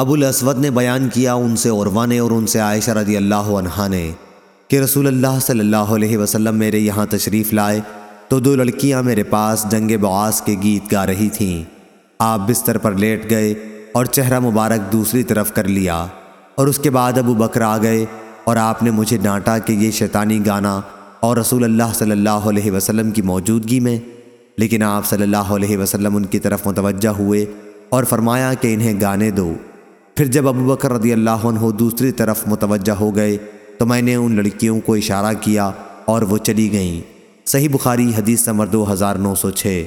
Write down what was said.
ابو الاسود نے بیان کیا ان سے عروہ نے اور ان سے عائشہ رضی اللہ عنہا نے کہ رسول اللہ صلی اللہ علیہ وسلم میرے یہاں تشریف لائے تو دو لڑکیاں میرے پاس جنگ بعاس کے گیت گا رہی تھیں۔ آپ بستر پر لیٹ گئے اور چہرہ مبارک دوسری طرف کر لیا اور اس کے بعد ابو بکر آ گئے اور آپ نے مجھے ڈانٹا کہ یہ شیطانی گانا اور رسول اللہ صلی اللہ علیہ وسلم کی موجودگی میں۔ لیکن آپ صلی اللہ علیہ وسلم ان کی طرف متوجہ ہوئے اور فرمایا کہ انہیں گانے دو۔ پھر جب ابو بکر رضی اللہ عنہ دوسری طرف متوجہ ہو گئے تو میں نے ان لڑکیوں کو اشارہ کیا اور وہ چلی گئیں۔ صحیح بخاری حدیث نمبر دو ہزار نو سو چھ۔